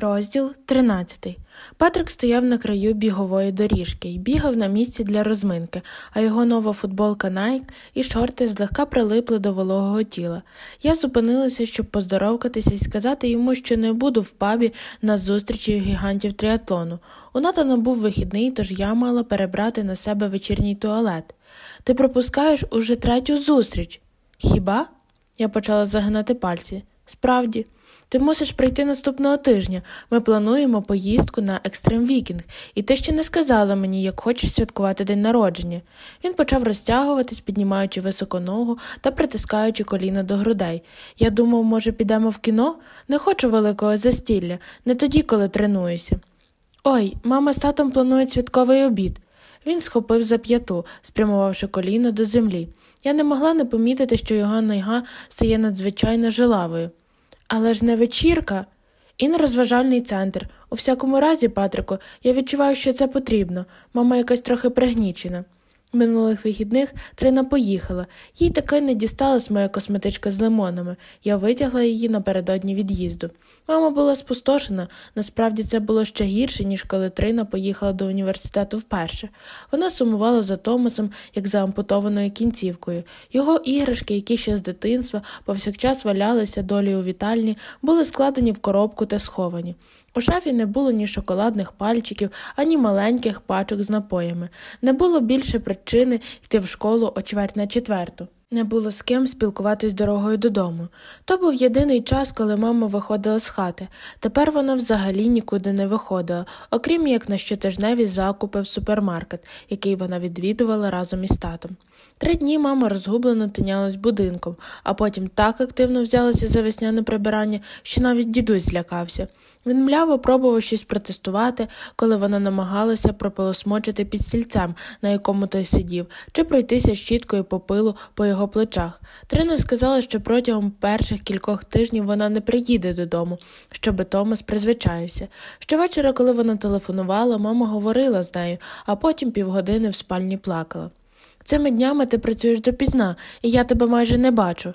Розділ 13. Патрик стояв на краю бігової доріжки і бігав на місці для розминки, а його нова футболка Nike і шорти злегка прилипли до вологого тіла. Я зупинилася, щоб поздоровкатися і сказати йому, що не буду в пабі на зустрічі гігантів тріатлону. У Натана був вихідний, тож я мала перебрати на себе вечірній туалет. Ти пропускаєш уже третю зустріч. Хіба? Я почала загинати пальці. Справді. Ти мусиш прийти наступного тижня. Ми плануємо поїздку на екстрем вікінг, і ти ще не сказала мені, як хочеш святкувати день народження. Він почав розтягуватись, піднімаючи високо ногу та притискаючи коліна до грудей. Я думав, може, підемо в кіно? Не хочу великого застілля, не тоді, коли тренуюся. Ой, мама з татом планують святковий обід. Він схопив за п'яту, спрямувавши коліно до землі. Я не могла не помітити, що його найга стає надзвичайно жилавою. Але ж не вечірка. І не розважальний центр. У всякому разі, Патрику, я відчуваю, що це потрібно. Мама якась трохи пригнічена. Минулих вихідних Трина поїхала, їй таки не дісталась моя косметичка з лимонами. Я витягла її напередодні від'їзду. Мама була спустошена, насправді це було ще гірше, ніж коли Трина поїхала до університету вперше. Вона сумувала за Томасом, як за ампутованою кінцівкою. Його іграшки, які ще з дитинства повсякчас валялися долі у вітальні, були складені в коробку та сховані. У шафі не було ні шоколадних пальчиків, ані маленьких пачок з напоями. Не було більше причини йти в школу о чверть на четверту. Не було з ким спілкуватись дорогою додому. То був єдиний час, коли мама виходила з хати. Тепер вона взагалі нікуди не виходила, окрім як на щотижневі закупи в супермаркет, який вона відвідувала разом із татом. Три дні мама розгублено тинялась будинком, а потім так активно взялася за весняне прибирання, що навіть дідусь злякався. Він мляво пробував щось протестувати, коли вона намагалася прополосмочити під стільцем, на якому той сидів, чи пройтися щіткою по пилу по його плечах. Трина сказала, що протягом перших кількох тижнів вона не приїде додому, щоби Томас призвичаївся. Щовечора, коли вона телефонувала, мама говорила з нею, а потім півгодини в спальні плакала. Цими днями ти працюєш допізна, і я тебе майже не бачу.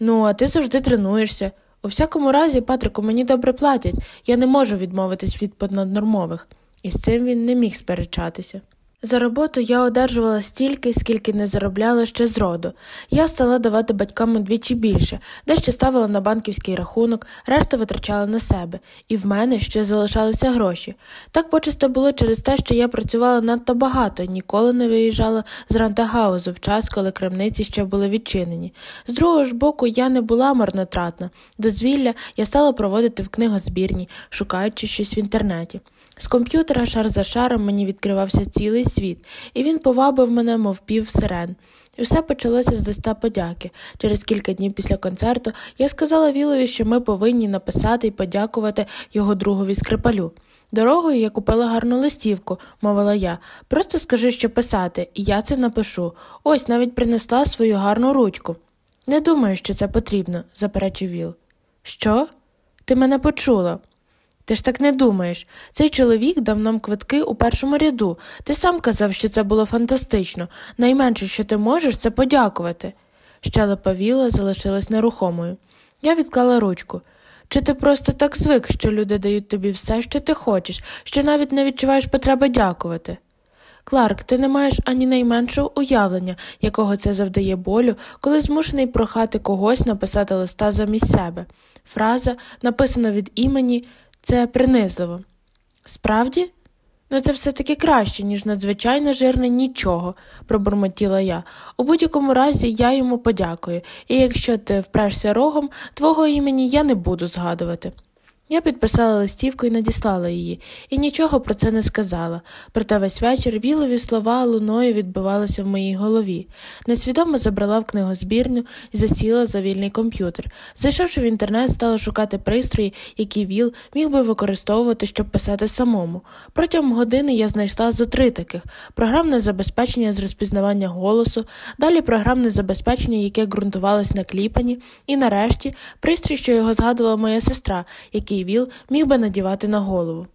Ну, а ти завжди тренуєшся. У всякому разі, Патрику, мені добре платять, я не можу відмовитись від понаднормових, і з цим він не міг сперечатися. За роботу я одержувала стільки, скільки не заробляла ще з роду. Я стала давати батькам удвічі більше, дещо ставила на банківський рахунок, решту витрачала на себе, і в мене ще залишалися гроші. Так почисто було через те, що я працювала надто багато, ніколи не виїжджала з Рантагаузу в час, коли крамниці ще були відчинені. З другого ж боку, я не була марнотратна. Дозвілля я стала проводити в книгозбірні, шукаючи щось в інтернеті. З комп'ютера шар за шаром мені відкривався цілий світ, і він повабив мене, мов пів сирен. І все почалося з листа подяки. Через кілька днів після концерту я сказала Вілові, що ми повинні написати і подякувати його другові скрипалю. Дорогою я купила гарну листівку, мовила я. Просто скажи, що писати, і я це напишу. Ось навіть принесла свою гарну ручку. Не думаю, що це потрібно, заперечив Віл. Що? Ти мене почула. Ти ж так не думаєш. Цей чоловік дав нам квитки у першому ряду. Ти сам казав, що це було фантастично. Найменше, що ти можеш, це подякувати. Щелепа Віла залишилась нерухомою. Я відклала ручку. Чи ти просто так звик, що люди дають тобі все, що ти хочеш, що навіть не відчуваєш потреби дякувати? Кларк, ти не маєш ані найменшого уявлення, якого це завдає болю, коли змушений прохати когось написати листа замість себе. Фраза, написана від імені, це принизливо. Справді? Ну, це все таки краще, ніж надзвичайно жирне нічого, пробурмотіла я. У будь-якому разі я йому подякую, і якщо ти впрешся рогом, твого імені я не буду згадувати. Я підписала листівку і надіслала її, і нічого про це не сказала, проте весь вечір вілові слова луною відбивалися в моїй голові. Несвідомо забрала в книгозбірню і засіла за вільний комп'ютер. Зайшовши в інтернет, стала шукати пристрої, які ВІЛ міг би використовувати, щоб писати самому. Протягом години я знайшла зо три таких програмне забезпечення з розпізнавання голосу, далі програмне забезпечення, яке ґрунтувалось на кліпані, і нарешті пристрій, що його згадувала моя сестра, який Віл міг би надівати на голову.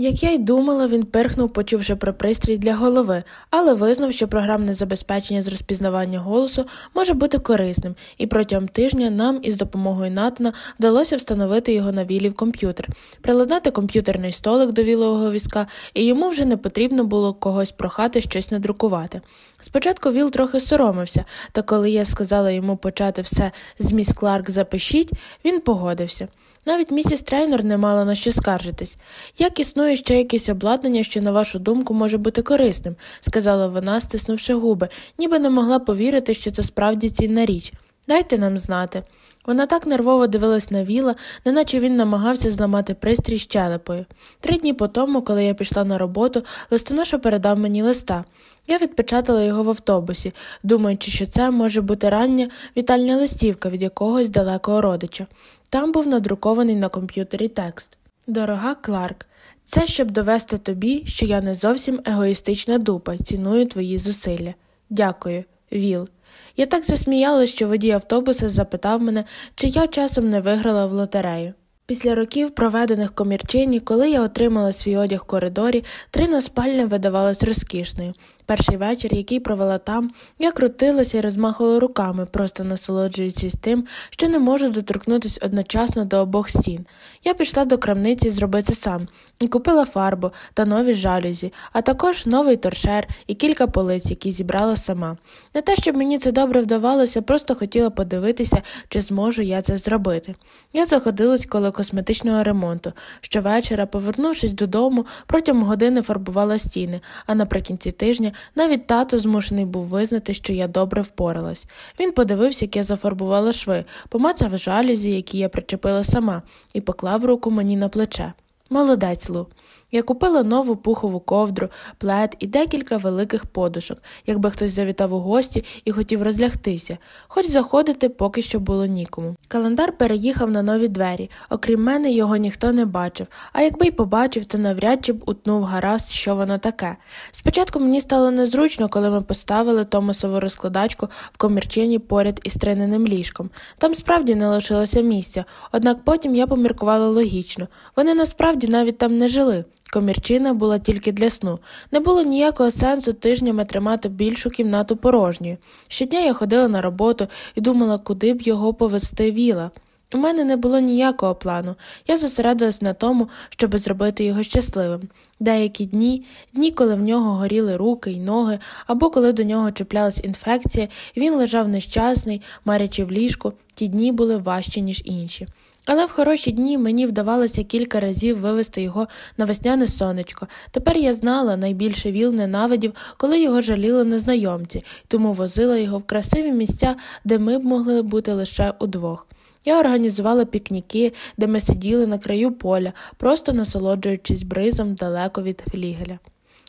Як я й думала, він пирхнув, почувши про пристрій для голови, але визнав, що програмне забезпечення з розпізнавання голосу може бути корисним, і протягом тижня нам із допомогою Натана вдалося встановити його на вілі в комп'ютер, приладнати комп'ютерний столик до вілового візка, і йому вже не потрібно було когось прохати щось надрукувати. Спочатку Віл трохи соромився, та коли я сказала йому почати все з міс Кларк запишіть, він погодився. Навіть місіс Трейнер не мала на що скаржитись. Як існує ще якесь обладнання, що, на вашу думку, може бути корисним, сказала вона, стиснувши губи, ніби не могла повірити, що це справді цінна річ. Дайте нам знати. Вона так нервово дивилась на віла, неначе він намагався зламати пристрій щелепою. Три дні по тому, коли я пішла на роботу, листоноша передав мені листа. Я відпечатала його в автобусі, думаючи, що це може бути рання вітальня листівка від якогось далекого родича. Там був надрукований на комп'ютері текст Дорога Кларк, це щоб довести тобі, що я не зовсім егоїстична дупа, ціную твої зусилля. Дякую, Віл. Я так засміялась, що водій автобуса запитав мене, чи я часом не виграла в лотерею. Після років, проведених комірчині, коли я отримала свій одяг в коридорі, трина спальня видавалась розкішною. Перший вечір, який провела там, я крутилася і розмахувала руками, просто насолоджуючись тим, що не можу доторкнутися одночасно до обох стін. Я пішла до крамниці зробити сам і купила фарбу та нові жалюзі, а також новий торшер і кілька полиць, які зібрала сама. Не те, щоб мені це добре вдавалося, просто хотіла подивитися, чи зможу я це зробити. Я заходилась коло косметичного ремонту. Щовечора, повернувшись додому, протягом години фарбувала стіни, а наприкінці тижня навіть тато змушений був визнати, що я добре впоралась. Він подивився, як я зафарбувала шви, помацав жалюзі, які я причепила сама, і поклав руку мені на плече. Молодець Лу. Я купила нову пухову ковдру, плед і декілька великих подушок, якби хтось завітав у гості і хотів розлягтися, хоч заходити поки що було нікому. Календар переїхав на нові двері, окрім мене, його ніхто не бачив, а якби й побачив, то навряд чи б утнув гаразд, що воно таке. Спочатку мені стало незручно, коли ми поставили Томасову розкладачку в комірчині поряд із триненим ліжком. Там справді не лишилося місця, однак потім я поміркувала логічно. Вони насправді навіть там не жили. Комірчина була тільки для сну. Не було ніякого сенсу тижнями тримати більшу кімнату порожньою. Щодня я ходила на роботу і думала, куди б його повести віла. У мене не було ніякого плану. Я зосередилась на тому, щоб зробити його щасливим. Деякі дні, дні, коли в нього горіли руки й ноги, або коли до нього чіплялась інфекція, він лежав нещасний, марячи в ліжку, ті дні були важчі, ніж інші. Але в хороші дні мені вдавалося кілька разів вивести його на весняне сонечко. Тепер я знала, найбільше віл ненавидів, коли його жаліли незнайомці, тому возила його в красиві місця, де ми б могли бути лише удвох. Я організувала пікніки, де ми сиділи на краю поля, просто насолоджуючись бризом далеко від флігеля.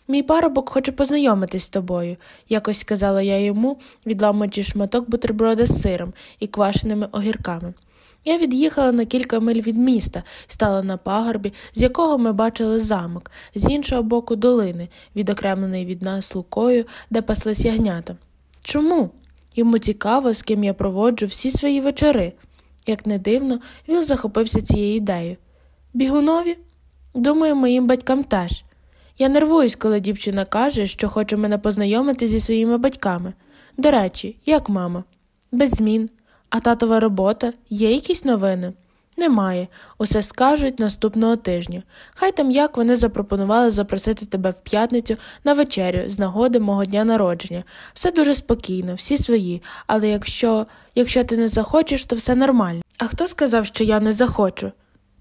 Мій парубок хоче познайомитись з тобою, якось сказала я йому, відламуючи шматок бутерброда з сиром і квашеними огірками. Я від'їхала на кілька миль від міста стала на пагорбі, з якого ми бачили замок, з іншого боку долини, відокремлений від нас лукою, де паслись ягнята. Чому? Йому цікаво, з ким я проводжу всі свої вечори. Як не дивно, Віл захопився цією ідеєю. Бігунові? Думаю, моїм батькам теж. Я нервуюсь, коли дівчина каже, що хоче мене познайомити зі своїми батьками. До речі, як мама? Без змін. А татова робота є якісь новини? Немає. Усе скажуть наступного тижня. Хай там як вони запропонували запросити тебе в п'ятницю на вечерю з нагоди мого дня народження. Все дуже спокійно, всі свої, але якщо якщо ти не захочеш, то все нормально. А хто сказав, що я не захочу?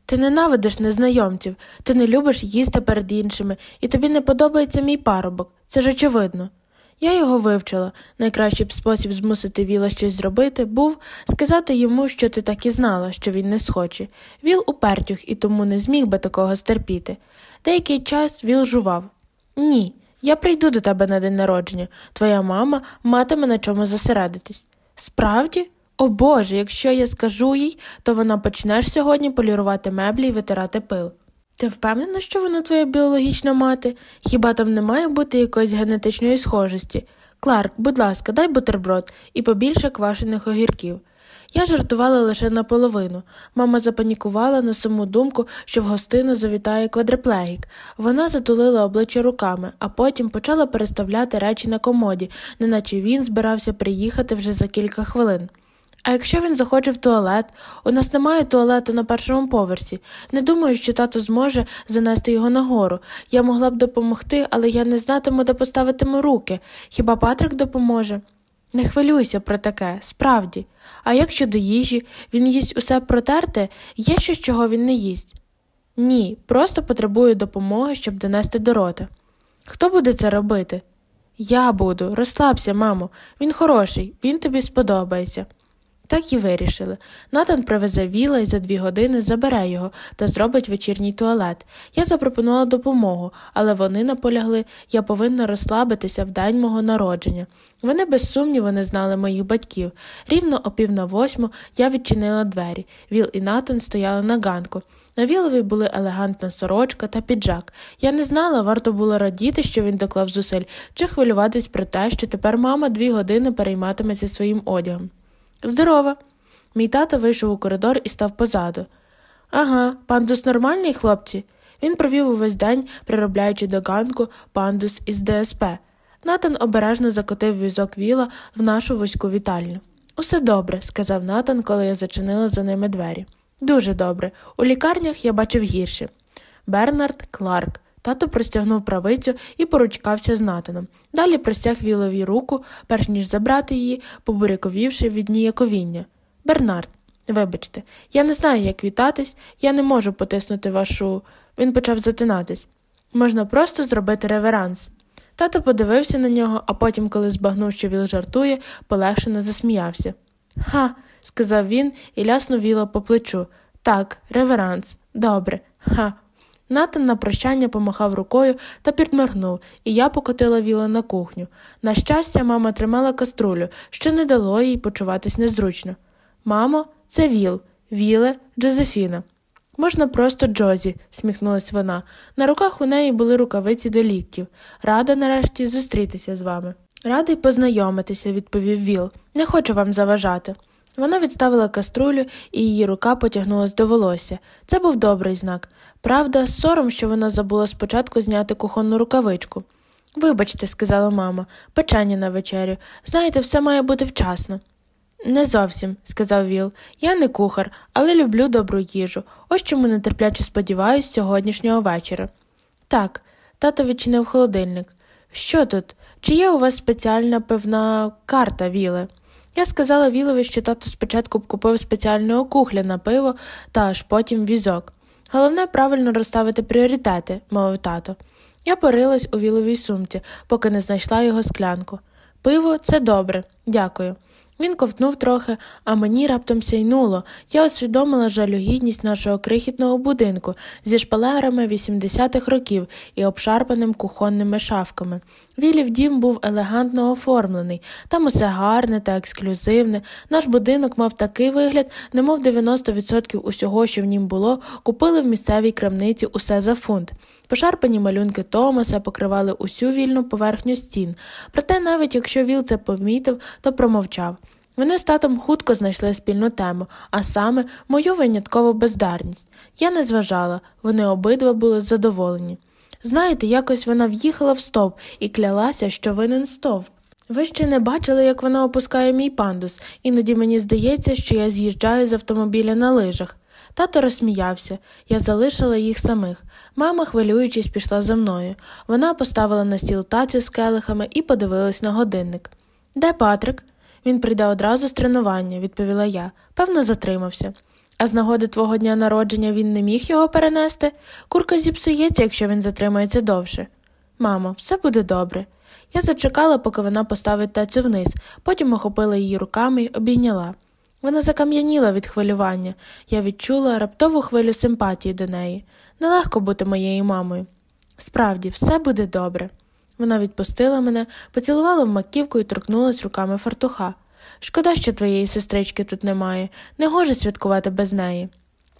Ти ненавидиш незнайомців, ти не любиш їсти перед іншими, і тобі не подобається мій парубок. Це ж очевидно. Я його вивчила. Найкращий спосіб змусити Віла щось зробити був сказати йому, що ти так і знала, що він не схоче. Віл упертюх і тому не зміг би такого стерпіти. Деякий час Віл жував. Ні, я прийду до тебе на день народження. Твоя мама матиме на чому зосередитись. Справді? О Боже, якщо я скажу їй, то вона почнеш сьогодні полірувати меблі і витирати пил. Ти впевнена, що вона твоя біологічна мати? Хіба там не має бути якоїсь генетичної схожості? Кларк, будь ласка, дай бутерброд і побільше квашених огірків. Я жартувала лише наполовину. Мама запанікувала на саму думку, що в гостину завітає квадриплегік. Вона затулила обличчя руками, а потім почала переставляти речі на комоді, неначе він збирався приїхати вже за кілька хвилин. А якщо він захоче в туалет, у нас немає туалету на першому поверсі. Не думаю, що тато зможе занести його нагору. Я могла б допомогти, але я не знатиму, де поставитиму руки. Хіба Патрик допоможе? Не хвилюйся про таке, справді. А як щодо їжі, він їсть усе протерте, є щось, чого він не їсть? Ні, просто потребую допомоги, щоб донести до рота. Хто буде це робити? Я буду. Розслабся, мамо. Він хороший, він тобі сподобається. Так і вирішили. Натан привезе віла і за дві години забере його та зробить вечірній туалет. Я запропонувала допомогу, але вони наполягли, я повинна розслабитися в день мого народження. Вони без сумніву не знали моїх батьків. Рівно о пів на восьму я відчинила двері. Віл і Натан стояли на ганку. На Вілові були елегантна сорочка та піджак. Я не знала, варто було радіти, що він доклав зусиль, чи хвилюватись про те, що тепер мама дві години перейматиметься своїм одягом. Здорова. Мій тато вийшов у коридор і став позаду. Ага, пандус нормальний, хлопці. Він провів увесь день, приробляючи до ганку пандус із ДСП. Натан обережно закотив візок віла в нашу вузьку вітальню. Усе добре, сказав Натан, коли я зачинила за ними двері. Дуже добре. У лікарнях я бачив гірше. Бернард Кларк. Тато простягнув правицю і поручкався з Натаном. Далі простяг вілові руку, перш ніж забрати її, побуряковівши від ніяковіння. Бернард, вибачте, я не знаю, як вітатись, я не можу потиснути вашу. Він почав затинатись. Можна просто зробити реверанс. Тато подивився на нього, а потім, коли збагнув, що Віл жартує, полегшено засміявся. Ха, сказав він і ляснув віла по плечу. Так, реверанс. Добре, ха. Натан на прощання помахав рукою та підморгнув, і я покотила віла на кухню. На щастя, мама тримала каструлю, що не дало їй почуватись незручно. Мамо, це Віл, Віле, Джозефіна. Можна просто Джозі, всміхнулась вона. На руках у неї були рукавиці до ліктів. Рада нарешті зустрітися з вами. Радий познайомитися, відповів Віл. Не хочу вам заважати. Вона відставила каструлю, і її рука потягнулась до волосся. Це був добрий знак. Правда, сором, що вона забула спочатку зняти кухонну рукавичку. Вибачте, сказала мама, печення на вечерю. Знаєте, все має бути вчасно. Не зовсім, сказав Віл. Я не кухар, але люблю добру їжу. Ось чому нетерпляче сподіваюсь сьогоднішнього вечора. Так, тато відчинив холодильник. Що тут? Чи є у вас спеціальна певна карта, Віле? Я сказала Вілові, що тато спочатку купив спеціального кухля на пиво та аж потім візок. Головне правильно розставити пріоритети, мовив тато. Я порилась у віловій сумці, поки не знайшла його склянку. Пиво це добре, дякую. Він ковтнув трохи, а мені раптом сяйнуло. Я усвідомила жалюгідність нашого крихітного будинку зі шпалерами 80-х років і обшарпаним кухонними шафками. Вілів дім був елегантно оформлений, там усе гарне та ексклюзивне. Наш будинок мав такий вигляд, немов 90% усього, що в нім було, купили в місцевій крамниці усе за фунт. Пошарпані малюнки Томаса покривали усю вільну поверхню стін, проте навіть якщо Віл це помітив, то промовчав. Вони з татом хутко знайшли спільну тему, а саме мою виняткову бездарність. Я не зважала, вони обидва були задоволені. Знаєте, якось вона в'їхала в стовп і клялася, що винен стовп. Ви ще не бачили, як вона опускає мій пандус, іноді мені здається, що я з'їжджаю з автомобіля на лижах. Тато розсміявся, я залишила їх самих. Мама, хвилюючись, пішла за мною. Вона поставила на стіл тацю з келихами і подивилась на годинник. Де Патрик? Він прийде одразу з тренування, відповіла я. Певно, затримався. А з нагоди твого дня народження він не міг його перенести. Курка зіпсується, якщо він затримається довше. Мамо, все буде добре. Я зачекала, поки вона поставить тацю вниз, потім охопила її руками й обійняла. Вона закам'яніла від хвилювання. Я відчула раптову хвилю симпатії до неї. Нелегко бути моєю мамою. Справді, все буде добре. Вона відпустила мене, поцілувала в маківку і торкнулась руками фартуха. Шкода, що твоєї сестрички тут немає, не гоже святкувати без неї.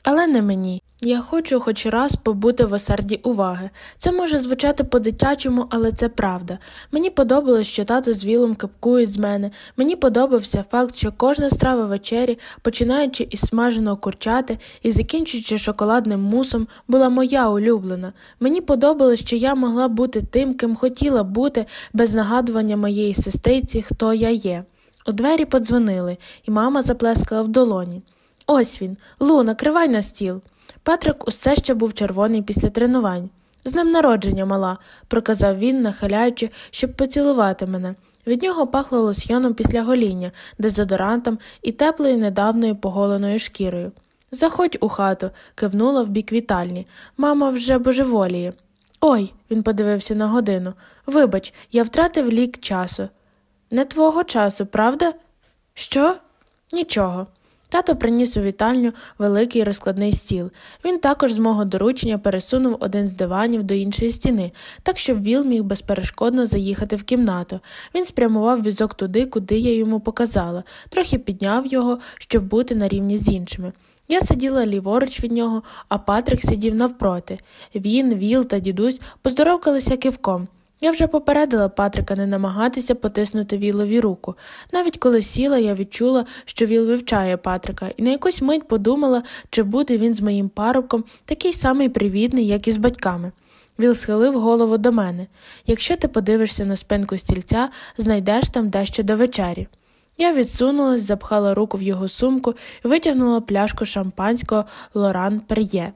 Але не мені. Я хочу хоч раз побути в осерді уваги. Це може звучати по-дитячому, але це правда. Мені подобалось, що тато з вілом капкують з мене. Мені подобався факт, що кожна страва вечері, починаючи із смаженого курчати і закінчуючи шоколадним мусом, була моя улюблена. Мені подобалось, що я могла бути тим, ким хотіла бути, без нагадування моєї сестриці, хто я є. У двері подзвонили, і мама заплескала в долоні. Ось він, Лу, накривай на стіл. Патрик усе ще був червоний після тренувань. З ним народження мала, проказав він, нахиляючи, щоб поцілувати мене. Від нього пахло лосьйоном після гоління, дезодорантом і теплою недавною поголеною шкірою. Заходь у хату, кивнула в бік вітальні. Мама вже божеволіє. Ой, він подивився на годину. Вибач, я втратив лік часу. Не твого часу, правда? Що? Нічого. Тато приніс у вітальню великий розкладний стіл. Він також з мого доручення пересунув один з диванів до іншої стіни, так щоб Віл міг безперешкодно заїхати в кімнату. Він спрямував візок туди, куди я йому показала, трохи підняв його, щоб бути на рівні з іншими. Я сиділа ліворуч від нього, а Патрик сидів навпроти. Він, Віл та дідусь поздоровкалися кивком. Я вже попередила Патрика не намагатися потиснути Вілові руку. Навіть коли сіла, я відчула, що Віл вивчає Патрика, і на якусь мить подумала, чи буде він з моїм парубком такий самий привітний, як і з батьками. Віл схилив голову до мене. Якщо ти подивишся на спинку стільця, знайдеш там дещо до вечері. Я відсунулась, запхала руку в його сумку і витягнула пляшку шампанського Лоран Пер'є.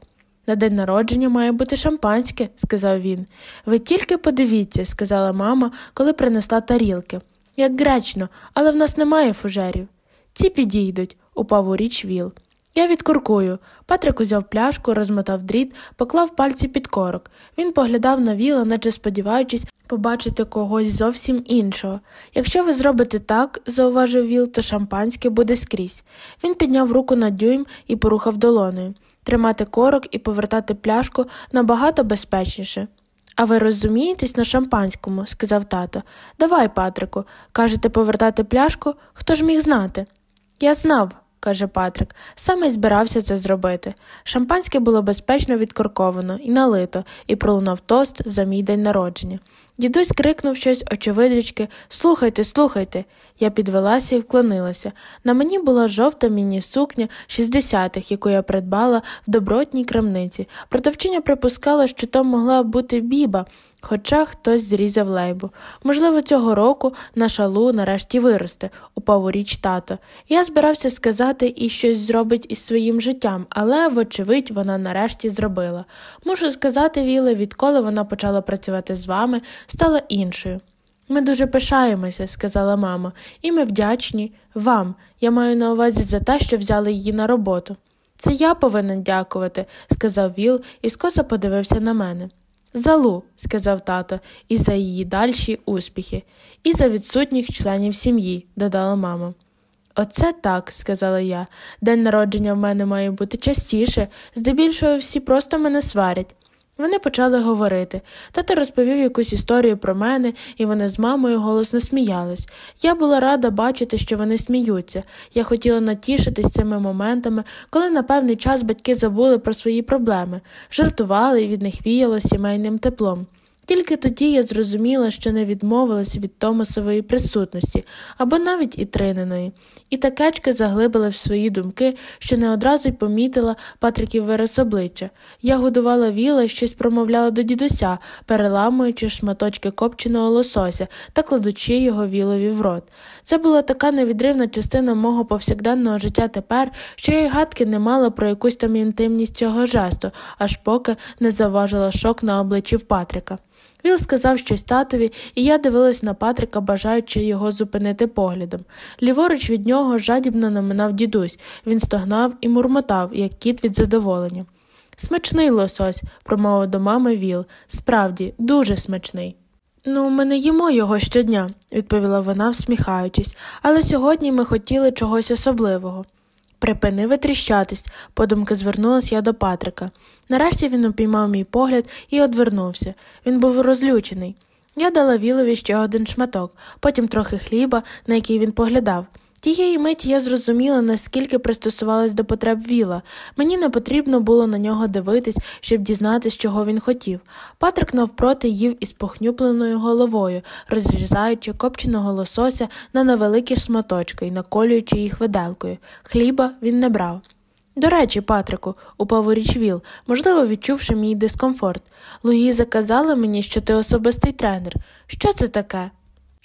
На день народження має бути шампанське, сказав він. Ви тільки подивіться, сказала мама, коли принесла тарілки. Як гречно, але в нас немає фужерів. Ці підійдуть, упав у річ віл. Я відкуркую. Патрик узяв пляшку, розмотав дріт, поклав пальці під корок. Він поглядав на віла, наче сподіваючись побачити когось зовсім іншого. Якщо ви зробите так, зауважив Віл, то шампанське буде скрізь. Він підняв руку на дюйм і порухав долоною. Тримати корок і повертати пляшку набагато безпечніше. А ви розумієтесь на шампанському, сказав тато. Давай, Патрику, кажете, повертати пляшку? Хто ж міг знати? Я знав, каже Патрик, саме збирався це зробити. Шампанське було безпечно відкорковано і налито, і пролунав тост за мій день народження. Дідусь крикнув щось очевидячки Слухайте, слухайте. Я підвелася і вклонилася. На мені була жовта міні-сукня 60-х, яку я придбала в добротній крамниці. Продавчиня припускала, що то могла бути біба, хоча хтось зрізав лейбу. Можливо, цього року наша Лу нарешті виросте, упав у річ тато. Я збирався сказати і щось зробить із своїм життям, але, вочевидь, вона нарешті зробила. Мушу сказати, Віле, відколи вона почала працювати з вами, стала іншою. Ми дуже пишаємося, сказала мама, і ми вдячні вам. Я маю на увазі за те, що взяли її на роботу. Це я повинен дякувати, сказав Віл і скоса подивився на мене. За Лу, сказав тато, і за її дальші успіхи, і за відсутніх членів сім'ї, додала мама. Оце так, сказала я. День народження в мене має бути частіше, здебільшого всі просто мене сварять. Вони почали говорити. Тато розповів якусь історію про мене, і вони з мамою голосно сміялись. Я була рада бачити, що вони сміються. Я хотіла натішитись цими моментами, коли на певний час батьки забули про свої проблеми, жартували і від них віяло сімейним теплом. Тільки тоді я зрозуміла, що не відмовилася від Томасової присутності або навіть і Трининої, і такечки заглибила в свої думки, що не одразу й помітила Патриків вираз обличчя. Я годувала віла і щось промовляла до дідуся, переламуючи шматочки копченого лосося та кладучи його вілові в рот. Це була така невідривна частина мого повсякденного життя тепер, що я й гадки не мала про якусь там інтимність цього жесту, аж поки не заважила шок на обличчі Патрика. Віл сказав щось татові, і я дивилась на Патрика, бажаючи його зупинити поглядом. Ліворуч від нього жадібно наминав дідусь. Він стогнав і мурмотав, як кіт від задоволення. Смачний лосось, промовив до мами Віл. Справді, дуже смачний. Ну, ми не їмо його щодня, відповіла вона, всміхаючись, але сьогодні ми хотіли чогось особливого. Припини витріщатись, подумки звернулася я до Патрика. Нарешті він упіймав мій погляд і одвернувся. Він був розлючений. Я дала Вілові ще один шматок, потім трохи хліба, на який він поглядав. Тієї миті я зрозуміла, наскільки пристосувалась до потреб Віла. Мені не потрібно було на нього дивитись, щоб дізнатись, чого він хотів. Патрик навпроти їв із похнюпленою головою, розрізаючи копченого лосося на невеликі шматочки і наколюючи їх виделкою. Хліба він не брав. До речі, Патрику, упав річ Віл, можливо, відчувши мій дискомфорт. Луїза казала мені, що ти особистий тренер. Що це таке?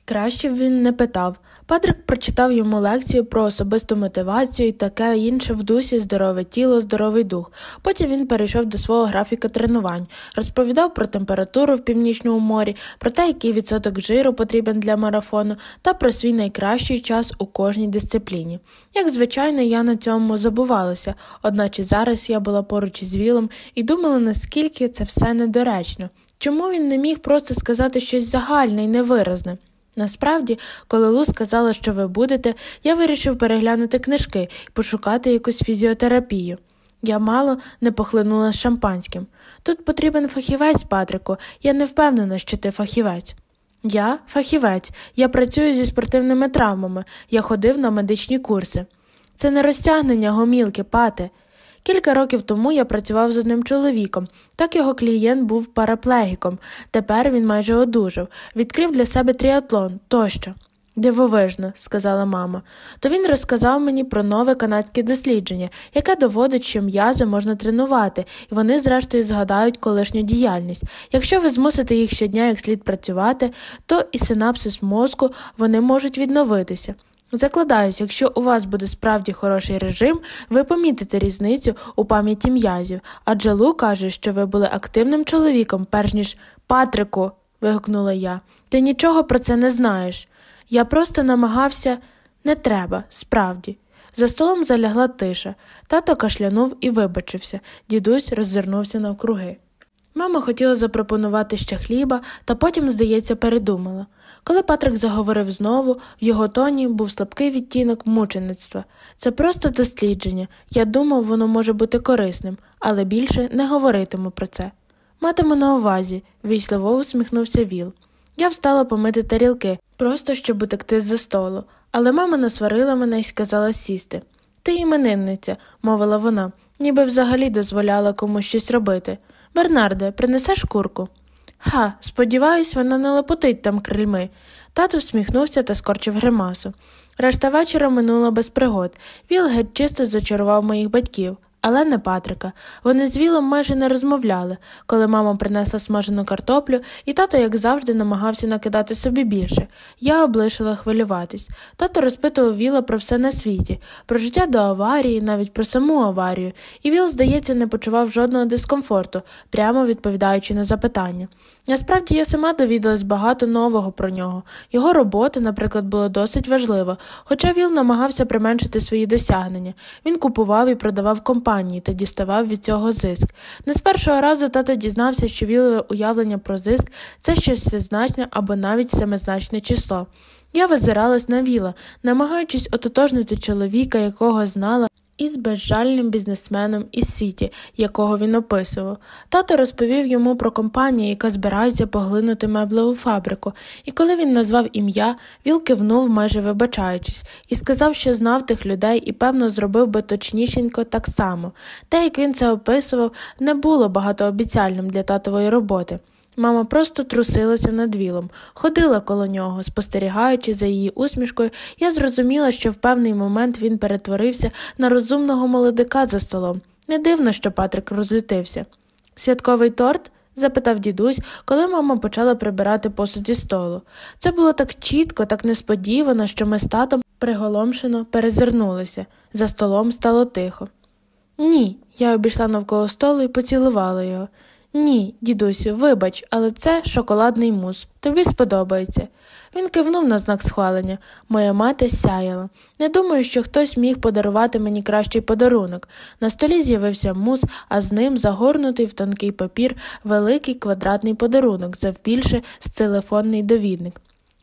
Краще він не питав. Патрик прочитав йому лекцію про особисту мотивацію і таке інше в дусі здорове тіло, здоровий дух. Потім він перейшов до свого графіка тренувань, розповідав про температуру в північному морі, про те, який відсоток жиру потрібен для марафону, та про свій найкращий час у кожній дисципліні. Як звичайно, я на цьому забувалася, одначе зараз я була поруч із Вілом і думала, наскільки це все недоречно. Чому він не міг просто сказати щось загальне і невиразне? Насправді, коли Лу сказала, що ви будете, я вирішив переглянути книжки і пошукати якусь фізіотерапію. Я мало не похлинула з шампанським. Тут потрібен фахівець, Патрику, я не впевнена, що ти фахівець. Я фахівець, я працюю зі спортивними травмами, я ходив на медичні курси. Це не розтягнення гомілки, пате. Кілька років тому я працював з одним чоловіком, так його клієнт був параплегіком. Тепер він майже одужав, відкрив для себе тріатлон тощо. Дивовижно, сказала мама. То він розказав мені про нове канадське дослідження, яке доводить, що м'язи можна тренувати, і вони, зрештою, згадають колишню діяльність. Якщо ви змусите їх щодня як слід працювати, то і синапсис мозку вони можуть відновитися. Закладаюсь, якщо у вас буде справді хороший режим, ви помітите різницю у пам'яті м'язів, адже Лу каже, що ви були активним чоловіком, перш ніж Патрику. вигукнула я. Ти нічого про це не знаєш. Я просто намагався не треба, справді. За столом залягла тиша. Тато кашлянув і вибачився. Дідусь роззирнувся навкруги. Мама хотіла запропонувати ще хліба, та потім, здається, передумала. Коли Патрик заговорив знову, в його тоні був слабкий відтінок мучеництва. Це просто дослідження. Я думав, воно може бути корисним, але більше не говоритиму про це. Матиму на увазі, вічливо усміхнувся Віл. Я встала помити тарілки, просто щоб утекти з-за столу, але мама насварила мене і сказала сісти. Ти іменинниця, мовила вона, ніби взагалі дозволяла комусь щось робити. Бернарде, принесеш курку? Ха, сподіваюсь, вона не лопотить там крильми. Тато всміхнувся та скорчив гримасу. Решта вечора минула без пригод. Віл геть чисто зачарував моїх батьків але не Патрика. Вони з Вілом майже не розмовляли, коли мама принесла смажену картоплю, і тато, як завжди, намагався накидати собі більше. Я облишила хвилюватись. Тато розпитував Віла про все на світі, про життя до аварії, навіть про саму аварію, і Віл, здається, не почував жодного дискомфорту, прямо відповідаючи на запитання. Насправді я сама довідалась багато нового про нього. Його робота, наприклад, була досить важлива, хоча Віл намагався применшити свої досягнення. Він купував і продавав компанії та діставав від цього зиск. Не з першого разу тато дізнався, що вілове уявлення про зиск це щось всезначне або навіть семизначне число. Я визиралась на віла, намагаючись ототожнити чоловіка, якого знала із безжальним бізнесменом із Сіті, якого він описував. Тато розповів йому про компанію, яка збирається поглинути меблеву фабрику, і коли він назвав ім'я, Віл кивнув, майже вибачаючись, і сказав, що знав тих людей і, певно, зробив би точнішенько так само. Те, як він це описував, не було багатообіцяльним для татової роботи. Мама просто трусилася над вілом, ходила коло нього, спостерігаючи за її усмішкою, я зрозуміла, що в певний момент він перетворився на розумного молодика за столом. Не дивно, що Патрик розлютився. Святковий торт? запитав дідусь, коли мама почала прибирати посуд із столу. Це було так чітко, так несподівано, що ми з татом приголомшено перезирнулися. За столом стало тихо. Ні, я обійшла навколо столу і поцілувала його. Ні, дідусю, вибач, але це шоколадний мус. Тобі сподобається. Він кивнув на знак схвалення. Моя мати сяяла. Не думаю, що хтось міг подарувати мені кращий подарунок. На столі з'явився мус, а з ним загорнутий в тонкий папір великий квадратний подарунок, завбільше з телефонний довідник.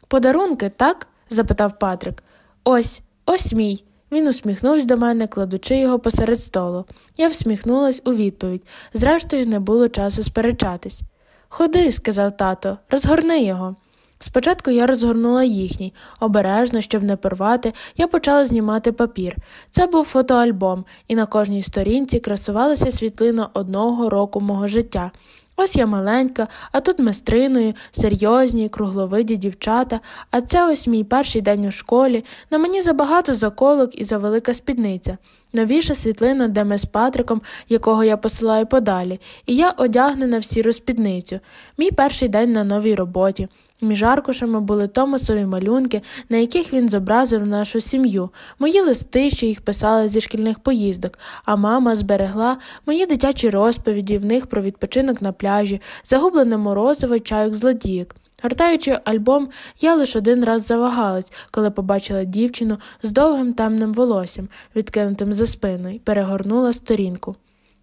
Подарунки, так? запитав Патрик. Ось, ось мій. Він усміхнувся до мене, кладучи його посеред столу. Я всміхнулась у відповідь. Зрештою, не було часу сперечатись. Ходи, сказав тато, розгорни його. Спочатку я розгорнула їхній, обережно, щоб не порвати, я почала знімати папір. Це був фотоальбом, і на кожній сторінці красувалася світлина одного року мого життя. Ось я маленька, а тут ми з Триною, серйозні, кругловиді дівчата, а це ось мій перший день у школі, на мені забагато заколок і завелика спідниця. Новіша світлина, де ми з Патриком, якого я посилаю подалі, і я одягнена в сіру спідницю. Мій перший день на новій роботі. Між аркушами були томасові малюнки, на яких він зобразив нашу сім'ю, мої листи, що їх писали зі шкільних поїздок, а мама зберегла мої дитячі розповіді в них про відпочинок на пляжі, загублене морозиво чайок злодіїк. Гортаючи альбом, я лише один раз завагалась, коли побачила дівчину з довгим темним волоссям, відкинутим за спиною, перегорнула сторінку.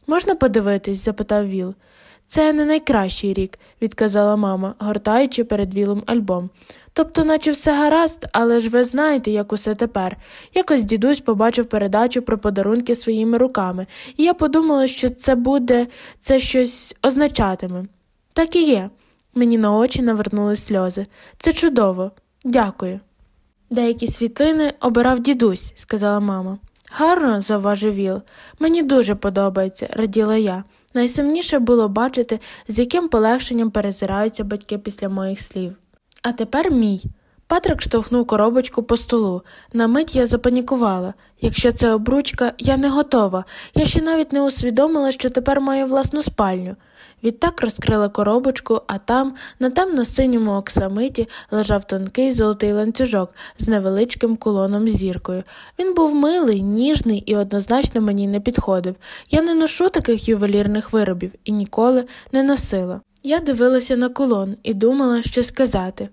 Можна подивитись? запитав Віл. Це не найкращий рік, відказала мама, гортаючи перед вілом альбом. Тобто, наче все гаразд, але ж ви знаєте, як усе тепер. Якось дідусь побачив передачу про подарунки своїми руками, і я подумала, що це буде, це щось означатиме. Так і є. Мені на очі навернули сльози. Це чудово. Дякую. Деякі світлини обирав дідусь, сказала мама. Гарно, завважив Віл. Мені дуже подобається, раділа я. Найсумніше було бачити, з яким полегшенням перезираються батьки після моїх слів. А тепер мій. Патрик штовхнув коробочку по столу. На мить я запанікувала. Якщо це обручка, я не готова. Я ще навіть не усвідомила, що тепер маю власну спальню. Відтак розкрила коробочку, а там, на темно-синьому оксамиті, лежав тонкий золотий ланцюжок з невеличким кулоном зіркою. Він був милий, ніжний і однозначно мені не підходив. Я не ношу таких ювелірних виробів і ніколи не носила. Я дивилася на кулон і думала, що сказати.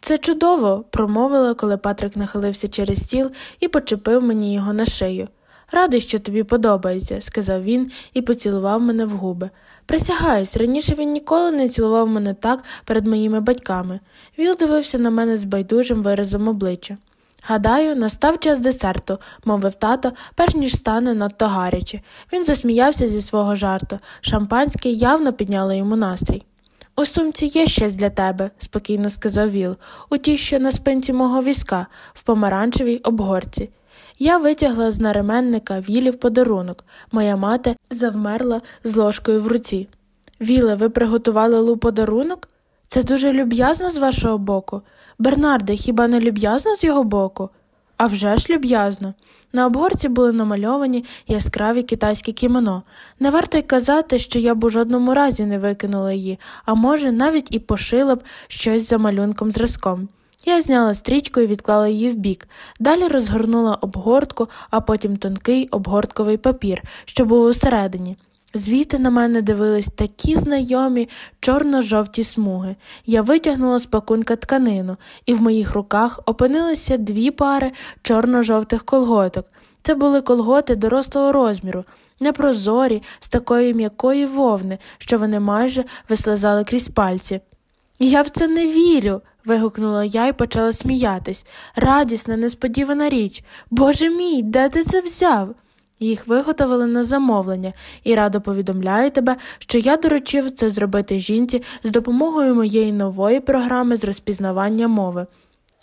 Це чудово, промовила, коли Патрик нахилився через стіл і почепив мені його на шию. Радий, що тобі подобається, сказав він і поцілував мене в губи. Присягаюсь, раніше він ніколи не цілував мене так перед моїми батьками. Віл дивився на мене з байдужим виразом обличчя. Гадаю, настав час десерту, мовив тато, перш ніж стане надто гаряче. Він засміявся зі свого жарту. Шампанське явно підняло йому настрій. У сумці є щось для тебе, спокійно сказав Віл, у тій, що на спинці мого візка, в помаранчевій обгорці. Я витягла з наременника Вілів подарунок. Моя мати завмерла з ложкою в руці. Віле, ви приготували Лу подарунок? Це дуже люб'язно з вашого боку. Бернарде, хіба не люб'язно з його боку? А вже ж люб'язно. На обгорці були намальовані яскраві китайські кімоно. Не варто й казати, що я б у жодному разі не викинула її, а може, навіть і пошила б щось за малюнком зразком. Я зняла стрічку і відклала її вбік, далі розгорнула обгортку, а потім тонкий обгортковий папір, що був усередині. Звідти на мене дивились такі знайомі чорно-жовті смуги. Я витягнула з пакунка тканину, і в моїх руках опинилися дві пари чорно-жовтих колготок. Це були колготи дорослого розміру, непрозорі, з такої м'якої вовни, що вони майже вислизали крізь пальці. Я в це не вірю вигукнула я і почала сміятись. Радісна, несподівана річ. Боже мій, де ти це взяв? Їх виготовили на замовлення і радо повідомляю тебе, що я доручив це зробити жінці з допомогою моєї нової програми з розпізнавання мови.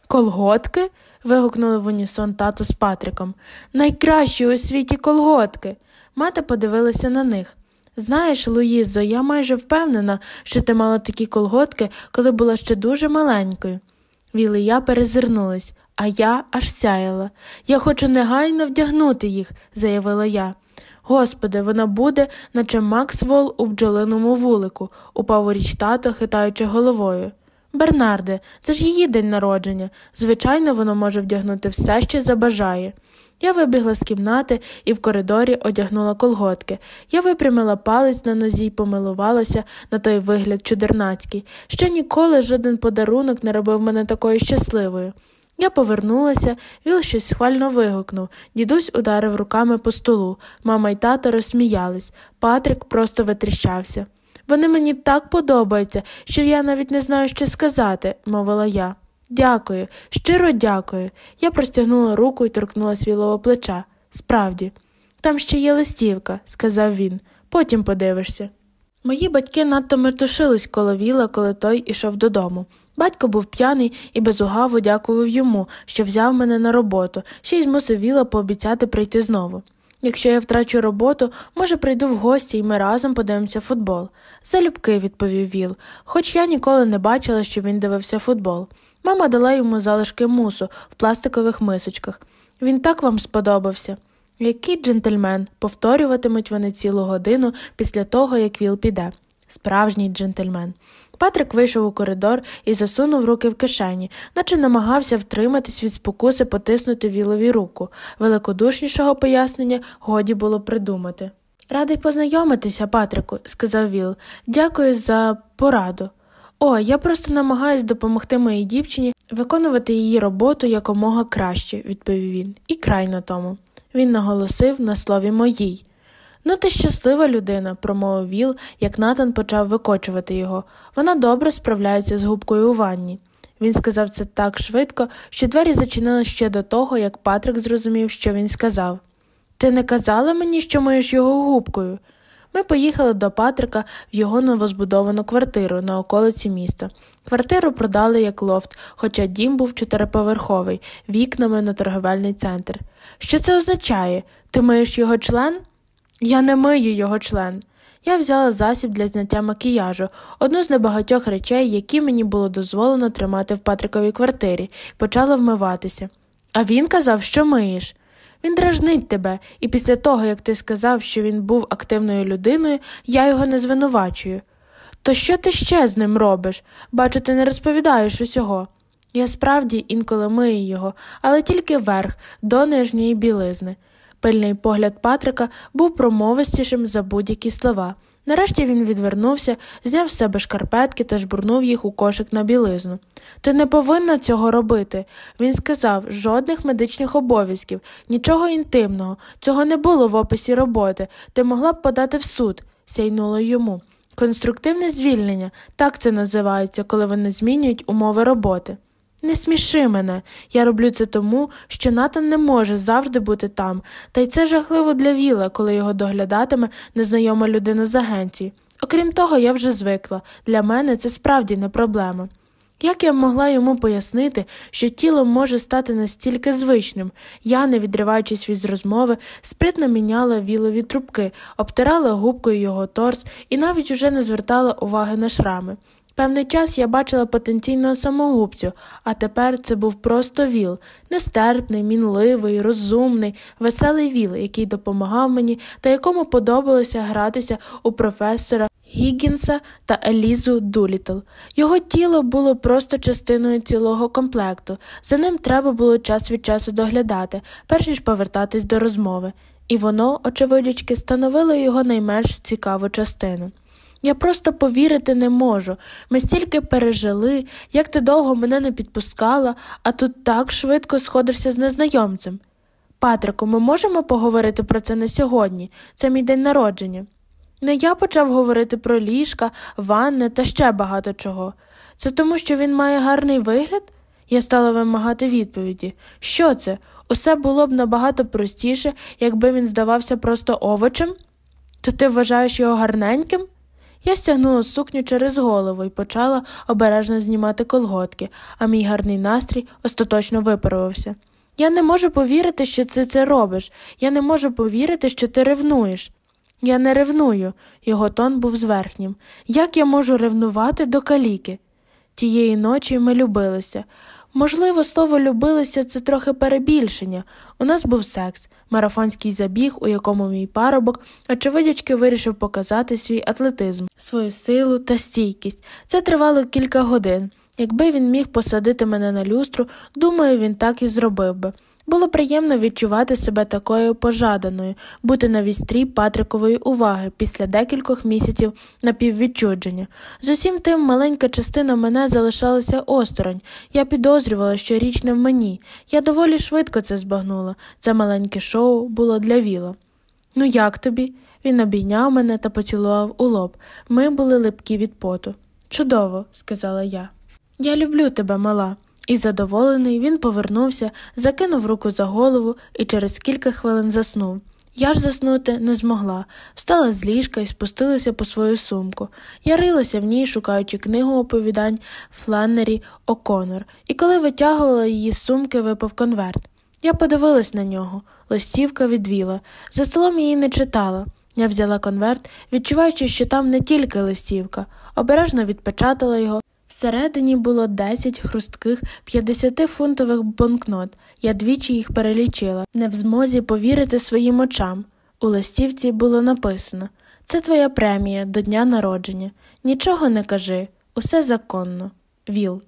Колготки? вигукнули в унісон тато з Патриком. Найкращі у світі колготки. Мати подивилася на них. Знаєш, Луїзо, я майже впевнена, що ти мала такі колготки, коли була ще дуже маленькою. Віл і я перезирнулись, а я аж сяяла. Я хочу негайно вдягнути їх, заявила я. Господи, вона буде, наче Максвол у бджолиному вулику, упав у річ тато, хитаючи головою. Бернарде, це ж її день народження. Звичайно, воно може вдягнути все, що забажає. Я вибігла з кімнати і в коридорі одягнула колготки. Я випрямила палець на нозі й помилувалася на той вигляд чудернацький. Ще ніколи жоден подарунок не робив мене такою щасливою. Я повернулася, Віл щось схвально вигукнув. Дідусь ударив руками по столу. Мама й тато розсміялись. Патрик просто витріщався. Вони мені так подобаються, що я навіть не знаю, що сказати, мовила я. Дякую, щиро дякую. Я простягнула руку і торкнула свілого плеча. Справді, там ще є листівка, сказав він. Потім подивишся. Мої батьки надто метушились коло віла, коли той ішов додому. Батько був п'яний і безугаво дякував йому, що взяв мене на роботу, ще й змусив Віла пообіцяти прийти знову. Якщо я втрачу роботу, може, прийду в гості і ми разом подивимося футбол. Залюбки, відповів Віл, хоч я ніколи не бачила, що він дивився футбол. Мама дала йому залишки мусу в пластикових мисочках. Він так вам сподобався. Який джентльмен, повторюватимуть вони цілу годину після того, як Віл піде. Справжній джентльмен. Патрик вийшов у коридор і засунув руки в кишені, наче намагався втриматись від спокуси потиснути Вілові руку. Великодушнішого пояснення годі було придумати. Радий познайомитися, Патрику, сказав Віл. Дякую за пораду. О, я просто намагаюсь допомогти моїй дівчині виконувати її роботу якомога краще, відповів він, і край на тому. Він наголосив на слові моїй. Ну, ти щаслива людина, промовив Віл, як Натан почав викочувати його. Вона добре справляється з губкою у ванні. Він сказав це так швидко, що двері зачинили ще до того, як Патрик зрозумів, що він сказав. Ти не казала мені, що миєш його губкою? Ми поїхали до Патрика в його новозбудовану квартиру на околиці міста. Квартиру продали як лофт, хоча дім був чотириповерховий, вікнами на торговельний центр. Що це означає? Ти миєш його член? Я не мию його член. Я взяла засіб для зняття макіяжу, одну з небагатьох речей, які мені було дозволено тримати в Патриковій квартирі, почала вмиватися. А він казав, що миєш. Він дражнить тебе, і після того, як ти сказав, що він був активною людиною, я його не звинувачую. То що ти ще з ним робиш? Бачу, ти не розповідаєш усього. Я справді інколи мию його, але тільки вверх, до нижньої білизни. Пильний погляд Патрика був промовистішим за будь-які слова. Нарешті він відвернувся, зняв з себе шкарпетки та жбурнув їх у кошик на білизну. Ти не повинна цього робити. Він сказав жодних медичних обов'язків, нічого інтимного, цього не було в описі роботи. Ти могла б подати в суд, сяйнуло йому. Конструктивне звільнення так це називається, коли вони змінюють умови роботи. Не сміши мене, я роблю це тому, що Натан не може завжди бути там, та й це жахливо для Віла, коли його доглядатиме незнайома людина з агенції. Окрім того, я вже звикла для мене це справді не проблема. Як я могла йому пояснити, що тіло може стати настільки звичним, я, не відриваючись від розмови, спритно міняла вілові трубки, обтирала губкою його торс і навіть уже не звертала уваги на шрами. Певний час я бачила потенційного самогубцю, а тепер це був просто віл, нестерпний, мінливий, розумний, веселий віл, який допомагав мені та якому подобалося гратися у професора Гіггінса та Елізу Дулітл. Його тіло було просто частиною цілого комплекту, за ним треба було час від часу доглядати, перш ніж повертатись до розмови, і воно, очевидячки, становило його найменш цікаву частину. Я просто повірити не можу. Ми стільки пережили, як ти довго мене не підпускала, а тут так швидко сходишся з незнайомцем. Патрику, ми можемо поговорити про це не сьогодні, це мій день народження. Не я почав говорити про ліжка, ванни та ще багато чого. Це тому, що він має гарний вигляд? Я стала вимагати відповіді. Що це? Усе було б набагато простіше, якби він здавався просто овочем? То ти вважаєш його гарненьким? Я стягнула сукню через голову і почала обережно знімати колготки, а мій гарний настрій остаточно випарувався. Я не можу повірити, що ти це робиш. Я не можу повірити, що ти ревнуєш. Я не ревную, його тон був зверхнім. Як я можу ревнувати до каліки? Тієї ночі ми любилися. Можливо, слово любилися це трохи перебільшення. У нас був секс, марафонський забіг, у якому мій парубок, очевидячки, вирішив показати свій атлетизм, свою силу та стійкість. Це тривало кілька годин. Якби він міг посадити мене на люстру, думаю, він так і зробив би. Було приємно відчувати себе такою пожаданою, бути на вістрі Патрикової уваги після декількох місяців напіввідчудження. З усім тим маленька частина мене залишалася осторонь. Я підозрювала, що річ не в мені. Я доволі швидко це збагнула. Це маленьке шоу було для Віла. Ну, як тобі? Він обійняв мене та поцілував у лоб. Ми були липкі від поту. Чудово, сказала я. Я люблю тебе, мала. І задоволений, він повернувся, закинув руку за голову і через кілька хвилин заснув. Я ж заснути не змогла, встала з ліжка і спустилася по свою сумку. Я рилася в ній, шукаючи книгу оповідань Фланнері О'Конор, і коли витягувала її з сумки, випав конверт. Я подивилась на нього, листівка відвіла. За столом її не читала. Я взяла конверт, відчуваючи, що там не тільки листівка, обережно відпечатала його. Всередині було 10 хрустких 50-фунтових банкнот. Я двічі їх перелічила, не в змозі повірити своїм очам. У листівці було написано Це твоя премія до дня народження. Нічого не кажи, усе законно. Віл.